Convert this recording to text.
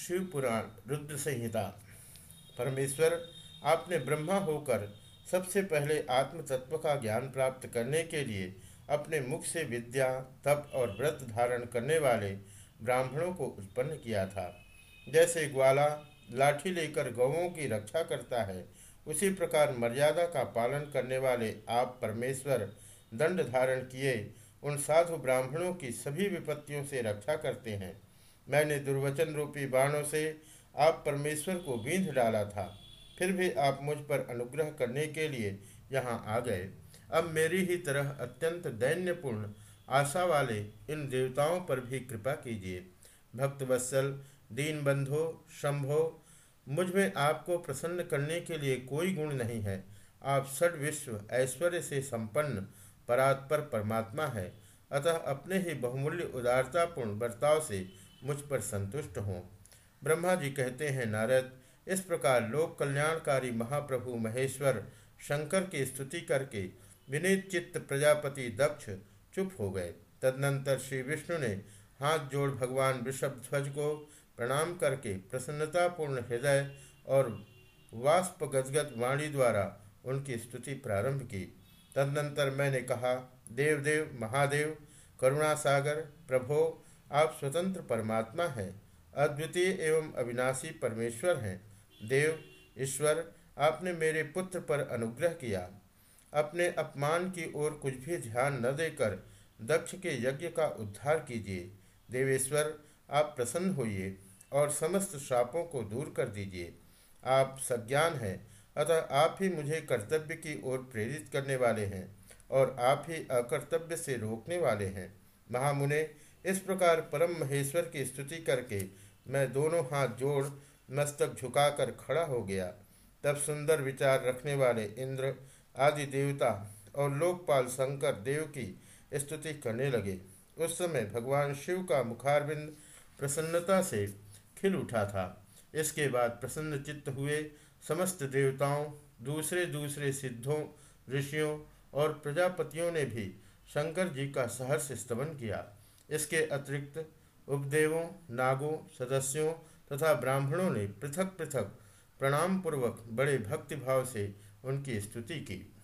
शिव पुराण रुद्र संहिता। परमेश्वर, आपने ब्रह्मा होकर सबसे पहले आत्म तत्व का ज्ञान प्राप्त करने के लिए अपने मुख से विद्या, तप और व्रत धारण करने वाले ब्राह्मणों को उत्पन्न किया था। जैसे ग्वाला लाठी लेकर गौों की रक्षा करता है, उसी प्रकार मर्यादा का पालन करने वाले आप परमेश्वर दंड धारण किए, उन साधु ब्राह्मणों की सभी विपत्तियों से रक्षा करते हैं। मैंने दुर्वचन रूपी बाणों से आप परमेश्वर को बींध डाला था। फिर भी आप मुझ पर अनुग्रह करने के लिए यहाँ आ गए। अब मेरी ही तरह अत्यंत दैन्यपूर्ण आशा वाले इन देवताओं पर भी कृपा कीजिए। भक्तवत्सल दीन बंधो शंभो, मुझमें आपको प्रसन्न करने के लिए कोई गुण नहीं है। आप सड विश्व ऐश्वर्य से संपन्न, परात्पर परमात्मा है। अतः अपने ही बहुमूल्य उदारतापूर्ण बर्ताव से मुझ पर संतुष्ट हों। ब्रह्मा जी कहते हैं, नारद, इस प्रकार लोक कल्याणकारी महाप्रभु महेश्वर शंकर की स्तुति करके विनीत चित्त प्रजापति दक्ष चुप हो गए। तदनंतर श्री विष्णु ने हाथ जोड़ भगवान ऋषभ ध्वज को प्रणाम करके प्रसन्नतापूर्ण हृदय और वाष्प गजगत वाणी द्वारा उनकी स्तुति प्रारंभ की। तदनंतर मैंने कहा देवदेव महादेव करुणा सागर प्रभो आप स्वतंत्र परमात्मा हैं, अद्वितीय एवं अविनाशी परमेश्वर हैं। देव, ईश्वर, आपने मेरे पुत्र पर अनुग्रह किया। अपने अपमान की ओर कुछ भी ध्यान न देकर दक्ष के यज्ञ का उद्धार कीजिए। देवेश्वर, आप प्रसन्न होइए और समस्त श्रापों को दूर कर दीजिए। आप सज्ञान हैं, अतः आप ही मुझे कर्तव्य की ओर प्रेरित करने वाले हैं और आप ही अकर्तव्य से रोकने वाले हैं। महामुने इस प्रकार परम महेश्वर की स्तुति करके मैं दोनों हाथ जोड़ मस्तक झुकाकर खड़ा हो गया। तब सुंदर विचार रखने वाले इंद्र, आदि देवता और लोकपाल शंकर देव की स्तुति करने लगे। उस समय भगवान शिव का मुखारबिंद प्रसन्नता से खिल उठा था। इसके बाद प्रसन्न चित्त हुए समस्त देवताओं, दूसरे दूसरे सिद्धों, ऋषियों और प्रजापतियों ने भी शंकर जी का सहर्ष स्तमन किया। इसके अतिरिक्त उपदेवों, नागों, सदस्यों तथा ब्राह्मणों ने पृथक पृथक प्रणाम पूर्वक बड़े भक्तिभाव से उनकी स्तुति की।